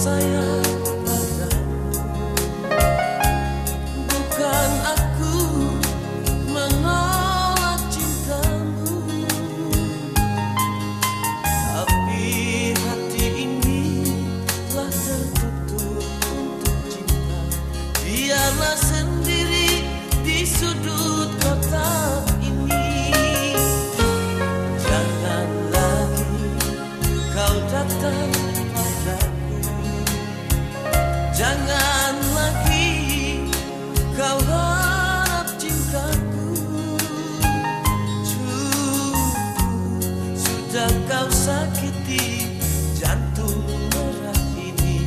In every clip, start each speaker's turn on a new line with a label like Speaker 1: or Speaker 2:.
Speaker 1: 在 sudah kau sakiti jantung merah ini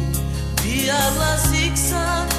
Speaker 1: biarlah siksa